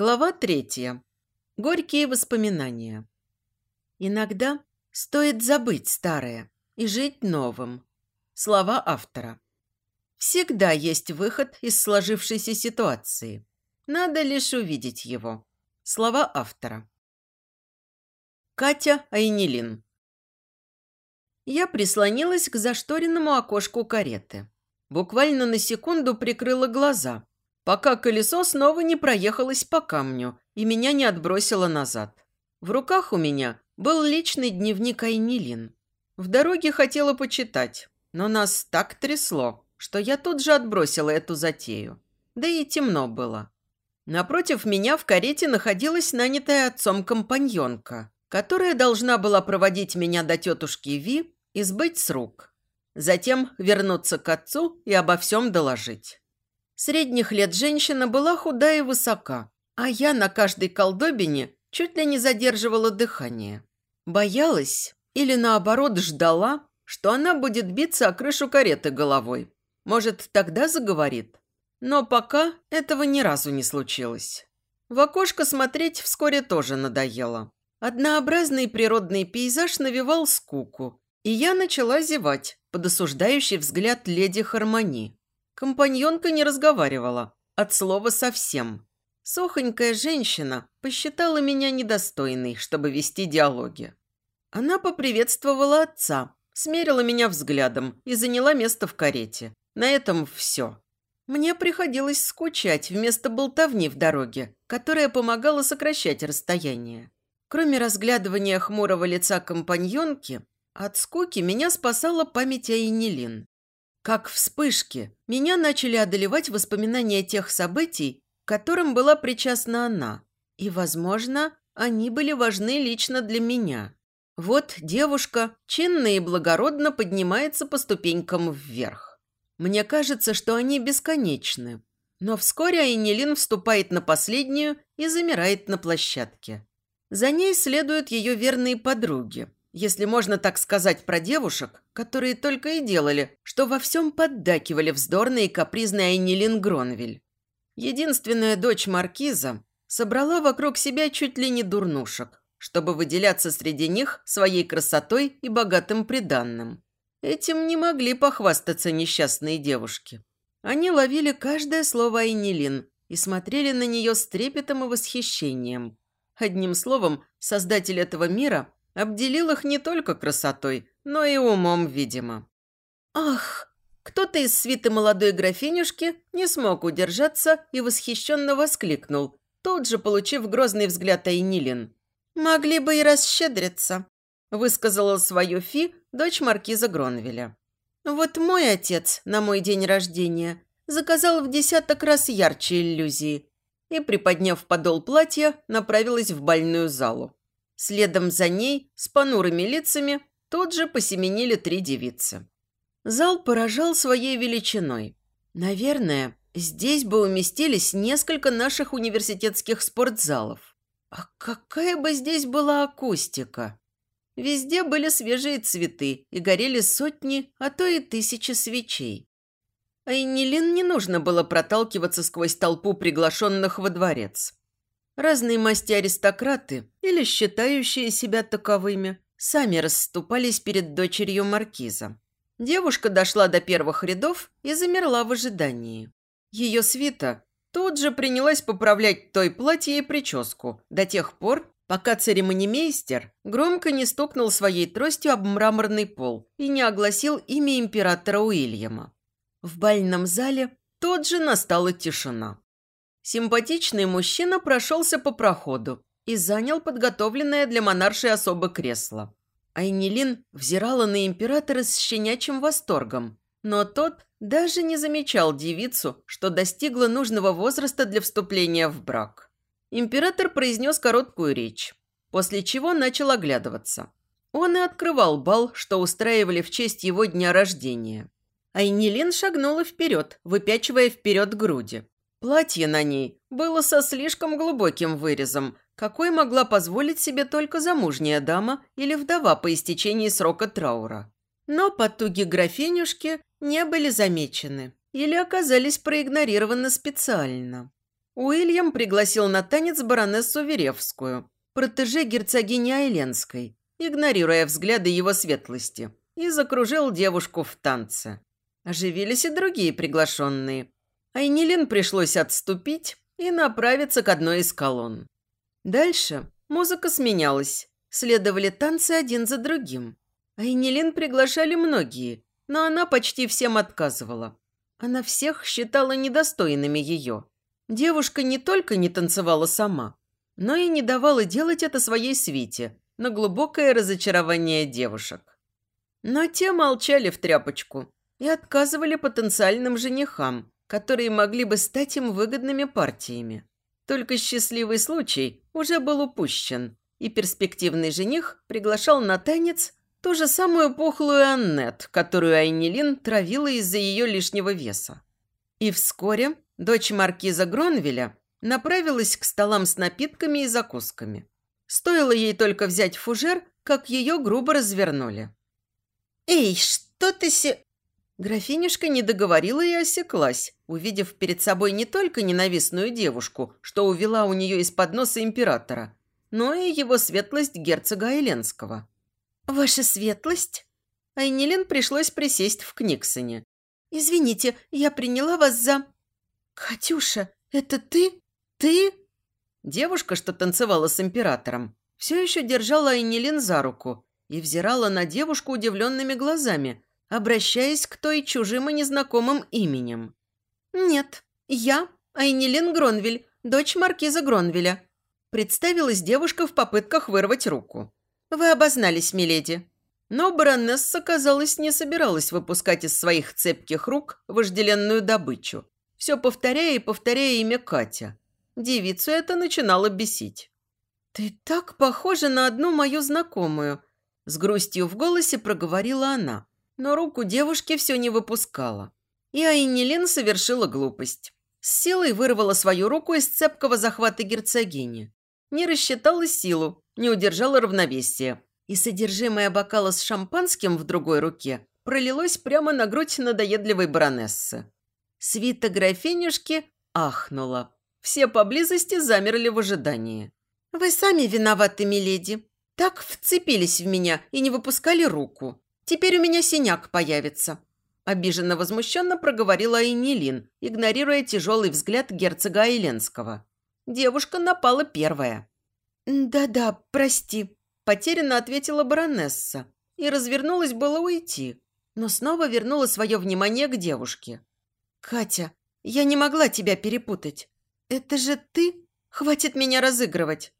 Глава третья. Горькие воспоминания. Иногда стоит забыть старое и жить новым. Слова автора. Всегда есть выход из сложившейся ситуации. Надо лишь увидеть его. Слова автора. Катя Айнилин. Я прислонилась к зашторенному окошку кареты. Буквально на секунду прикрыла глаза – пока колесо снова не проехалось по камню и меня не отбросило назад. В руках у меня был личный дневник Айнилин. В дороге хотела почитать, но нас так трясло, что я тут же отбросила эту затею. Да и темно было. Напротив меня в карете находилась нанятая отцом компаньонка, которая должна была проводить меня до тетушки Ви и сбыть с рук. Затем вернуться к отцу и обо всем доложить. Средних лет женщина была худая и высока, а я на каждой колдобине чуть ли не задерживала дыхание. Боялась или, наоборот, ждала, что она будет биться о крышу кареты головой. Может, тогда заговорит. Но пока этого ни разу не случилось. В окошко смотреть вскоре тоже надоело. Однообразный природный пейзаж навевал скуку, и я начала зевать под осуждающий взгляд леди Хармони. Компаньонка не разговаривала, от слова совсем. Сохонькая женщина посчитала меня недостойной, чтобы вести диалоги. Она поприветствовала отца, смерила меня взглядом и заняла место в карете. На этом все. Мне приходилось скучать вместо болтовни в дороге, которая помогала сокращать расстояние. Кроме разглядывания хмурого лица компаньонки, от скуки меня спасала память о Енилин. Как вспышки, меня начали одолевать воспоминания тех событий, к которым была причастна она. И, возможно, они были важны лично для меня. Вот девушка чинно и благородно поднимается по ступенькам вверх. Мне кажется, что они бесконечны. Но вскоре Айнилин вступает на последнюю и замирает на площадке. За ней следуют ее верные подруги – если можно так сказать про девушек, которые только и делали, что во всем поддакивали вздорной и капризной Айнилин Гронвиль. Единственная дочь Маркиза собрала вокруг себя чуть ли не дурнушек, чтобы выделяться среди них своей красотой и богатым приданным. Этим не могли похвастаться несчастные девушки. Они ловили каждое слово Айнилин и смотрели на нее с трепетом и восхищением. Одним словом, создатель этого мира – Обделил их не только красотой, но и умом, видимо. Ах! Кто-то из свиты молодой графинюшки не смог удержаться и восхищенно воскликнул, тут же получив грозный взгляд Айнилин. «Могли бы и расщедриться», – высказала свою фи дочь маркиза Гронвеля. «Вот мой отец на мой день рождения заказал в десяток раз ярче иллюзии и, приподняв подол платья, направилась в больную залу. Следом за ней, с понурыми лицами, тут же посеменили три девицы. Зал поражал своей величиной. Наверное, здесь бы уместились несколько наших университетских спортзалов. А какая бы здесь была акустика? Везде были свежие цветы и горели сотни, а то и тысячи свечей. Айнилин не нужно было проталкиваться сквозь толпу приглашенных во дворец. Разные масти аристократы, или считающие себя таковыми, сами расступались перед дочерью маркиза. Девушка дошла до первых рядов и замерла в ожидании. Ее свита тут же принялась поправлять той платье и прическу до тех пор, пока церемонимейстер громко не стукнул своей тростью об мраморный пол и не огласил имя императора Уильяма. В бальном зале тут же настала тишина. Симпатичный мужчина прошелся по проходу и занял подготовленное для монарши особо кресло. Айнилин взирала на императора с щенячьим восторгом, но тот даже не замечал девицу, что достигла нужного возраста для вступления в брак. Император произнес короткую речь, после чего начал оглядываться. Он и открывал бал, что устраивали в честь его дня рождения. Айнилин шагнула вперед, выпячивая вперед груди. Платье на ней было со слишком глубоким вырезом, какой могла позволить себе только замужняя дама или вдова по истечении срока траура. Но потуги графинюшки не были замечены или оказались проигнорированы специально. Уильям пригласил на танец баронессу Веревскую, протеже герцогини Айленской, игнорируя взгляды его светлости, и закружил девушку в танце. Оживились и другие приглашенные. Айнилин пришлось отступить и направиться к одной из колонн. Дальше музыка сменялась, следовали танцы один за другим. Айнилин приглашали многие, но она почти всем отказывала. Она всех считала недостойными ее. Девушка не только не танцевала сама, но и не давала делать это своей свите, на глубокое разочарование девушек. Но те молчали в тряпочку и отказывали потенциальным женихам, которые могли бы стать им выгодными партиями. Только счастливый случай уже был упущен, и перспективный жених приглашал на танец ту же самую пухлую Аннет, которую Айнилин травила из-за ее лишнего веса. И вскоре дочь маркиза Гронвеля направилась к столам с напитками и закусками. Стоило ей только взять фужер, как ее грубо развернули. «Эй, что ты се...» Графинюшка не договорила и осеклась, увидев перед собой не только ненавистную девушку, что увела у нее из-под носа императора, но и его светлость герцога Айленского. «Ваша светлость?» Айнилен пришлось присесть в Книксоне. «Извините, я приняла вас за...» «Катюша, это ты? Ты?» Девушка, что танцевала с императором, все еще держала Айнилен за руку и взирала на девушку удивленными глазами, обращаясь к той чужим и незнакомым именем. «Нет, я Айнилен Гронвель, дочь маркиза Гронвеля», представилась девушка в попытках вырвать руку. «Вы обознались, миледи». Но баронесса, казалось, не собиралась выпускать из своих цепких рук вожделенную добычу, все повторяя и повторяя имя Катя. Девицу это начинало бесить. «Ты так похожа на одну мою знакомую», – с грустью в голосе проговорила она, но руку девушки все не выпускала. И Айнилен совершила глупость. С силой вырвала свою руку из цепкого захвата герцогини. Не рассчитала силу, не удержала равновесия. И содержимое бокала с шампанским в другой руке пролилось прямо на грудь надоедливой баронессы. Свита графинюшки ахнула. Все поблизости замерли в ожидании. «Вы сами виноваты, миледи. Так вцепились в меня и не выпускали руку. Теперь у меня синяк появится». Обиженно возмущенно проговорила Айнилин, игнорируя тяжелый взгляд герцога Айленского. Девушка напала первая. «Да-да, прости», – потерянно ответила баронесса и развернулась было уйти, но снова вернула свое внимание к девушке. «Катя, я не могла тебя перепутать. Это же ты? Хватит меня разыгрывать.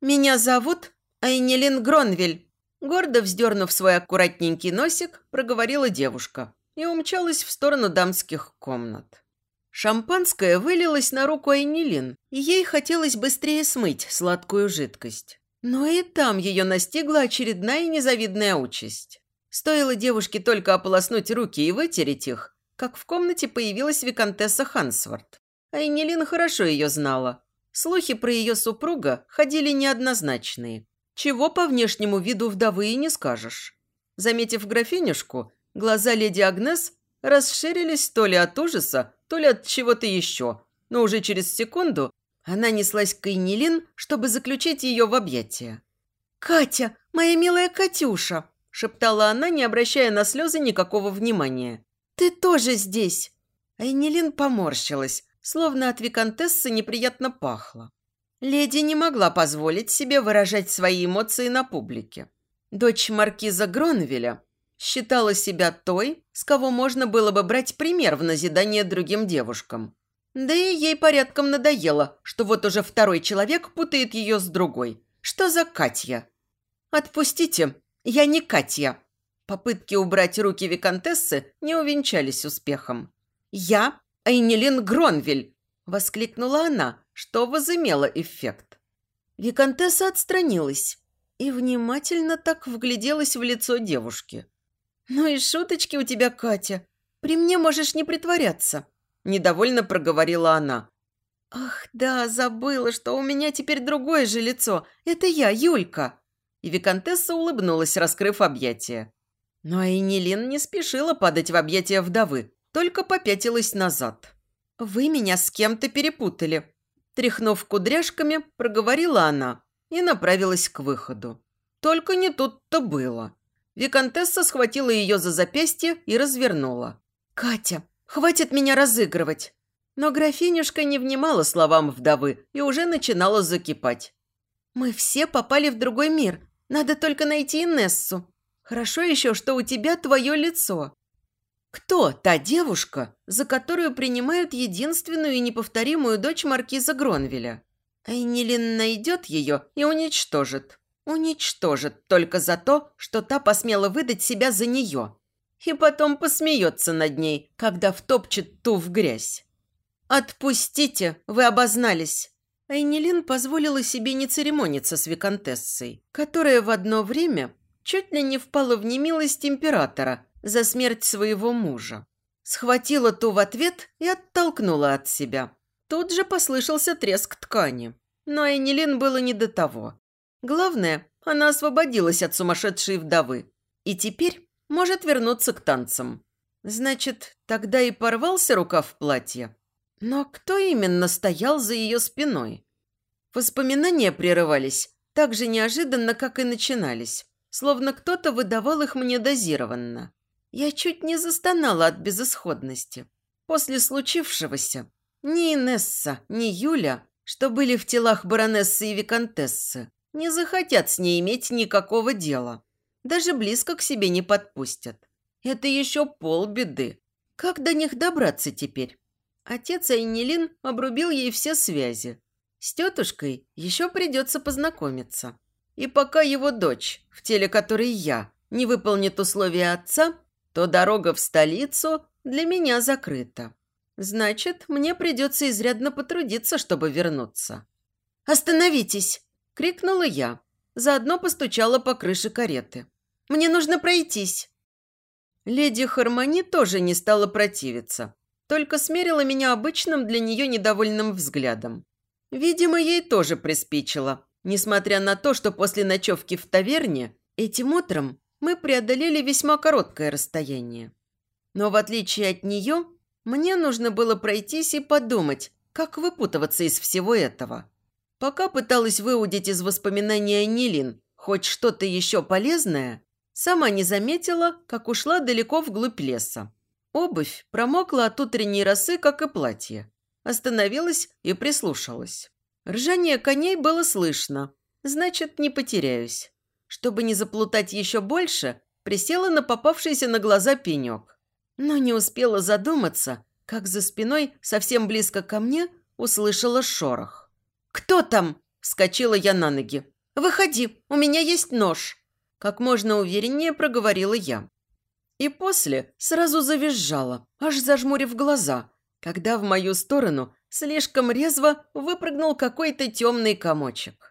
Меня зовут Айнелин Гронвель». Гордо вздернув свой аккуратненький носик, проговорила девушка и умчалась в сторону дамских комнат. Шампанское вылилось на руку Айнилин, и ей хотелось быстрее смыть сладкую жидкость. Но и там ее настигла очередная незавидная участь. Стоило девушке только ополоснуть руки и вытереть их, как в комнате появилась виконтесса Хансворт. Айнилин хорошо ее знала. Слухи про ее супруга ходили неоднозначные. Чего по внешнему виду вдовы и не скажешь. Заметив графинюшку, глаза леди Агнес расширились то ли от ужаса, то ли от чего-то еще, но уже через секунду она неслась к Эйнилин, чтобы заключить ее в объятия. «Катя, моя милая Катюша!» – шептала она, не обращая на слезы никакого внимания. «Ты тоже здесь!» Айнилин поморщилась, словно от виконтессы неприятно пахло. Леди не могла позволить себе выражать свои эмоции на публике. Дочь маркиза Гронвеля считала себя той, с кого можно было бы брать пример в назидание другим девушкам. Да и ей порядком надоело, что вот уже второй человек путает ее с другой. Что за Катя? «Отпустите, я не Катя». Попытки убрать руки виконтессы не увенчались успехом. «Я Айнилин Гронвель!» – воскликнула она, что возымело эффект. Виконтесса отстранилась и внимательно так вгляделась в лицо девушки – «Ну и шуточки у тебя, Катя. При мне можешь не притворяться», – недовольно проговорила она. «Ах, да, забыла, что у меня теперь другое же лицо. Это я, Юлька». И Викантесса улыбнулась, раскрыв объятия. Но Айнилин не спешила падать в объятия вдовы, только попятилась назад. «Вы меня с кем-то перепутали. Тряхнув кудряшками, проговорила она и направилась к выходу. Только не тут-то было. Викантесса схватила ее за запястье и развернула. «Катя, хватит меня разыгрывать!» Но графинюшка не внимала словам вдовы и уже начинала закипать. «Мы все попали в другой мир. Надо только найти Инессу. Хорошо еще, что у тебя твое лицо. Кто та девушка, за которую принимают единственную и неповторимую дочь маркиза Гронвеля? Айнилин найдет ее и уничтожит. Уничтожит только за то, что та посмела выдать себя за нее. И потом посмеется над ней, когда втопчет ту в грязь. «Отпустите, вы обознались!» Айнилин позволила себе не церемониться с виконтессой, которая в одно время чуть ли не впала в немилость императора за смерть своего мужа. Схватила ту в ответ и оттолкнула от себя. Тут же послышался треск ткани. Но Энилин было не до того. Главное, она освободилась от сумасшедшей вдовы. И теперь может вернуться к танцам. Значит, тогда и порвался рукав платья. Но кто именно стоял за ее спиной? Воспоминания прерывались так же неожиданно, как и начинались. Словно кто-то выдавал их мне дозированно. Я чуть не застонала от безысходности. После случившегося ни Инесса, ни Юля, что были в телах баронессы и виконтессы, не захотят с ней иметь никакого дела. Даже близко к себе не подпустят. Это еще полбеды. Как до них добраться теперь? Отец Айнилин обрубил ей все связи. С тетушкой еще придется познакомиться. И пока его дочь, в теле которой я, не выполнит условия отца, то дорога в столицу для меня закрыта. Значит, мне придется изрядно потрудиться, чтобы вернуться. «Остановитесь!» – крикнула я. Заодно постучала по крыше кареты. «Мне нужно пройтись!» Леди Хармони тоже не стала противиться, только смерила меня обычным для нее недовольным взглядом. Видимо, ей тоже приспичило, несмотря на то, что после ночевки в таверне этим утром мы преодолели весьма короткое расстояние. Но в отличие от нее, мне нужно было пройтись и подумать, как выпутываться из всего этого. Пока пыталась выудить из воспоминания Нилин хоть что-то еще полезное, сама не заметила, как ушла далеко вглубь леса. Обувь промокла от утренней росы, как и платье. Остановилась и прислушалась. Ржание коней было слышно, значит, не потеряюсь. Чтобы не заплутать еще больше, присела на попавшийся на глаза пенек. Но не успела задуматься, как за спиной, совсем близко ко мне, услышала шорох. «Кто там?» – вскочила я на ноги. «Выходи, у меня есть нож!» Как можно увереннее проговорила я. И после сразу завизжала, аж зажмурив глаза, когда в мою сторону слишком резво выпрыгнул какой-то темный комочек.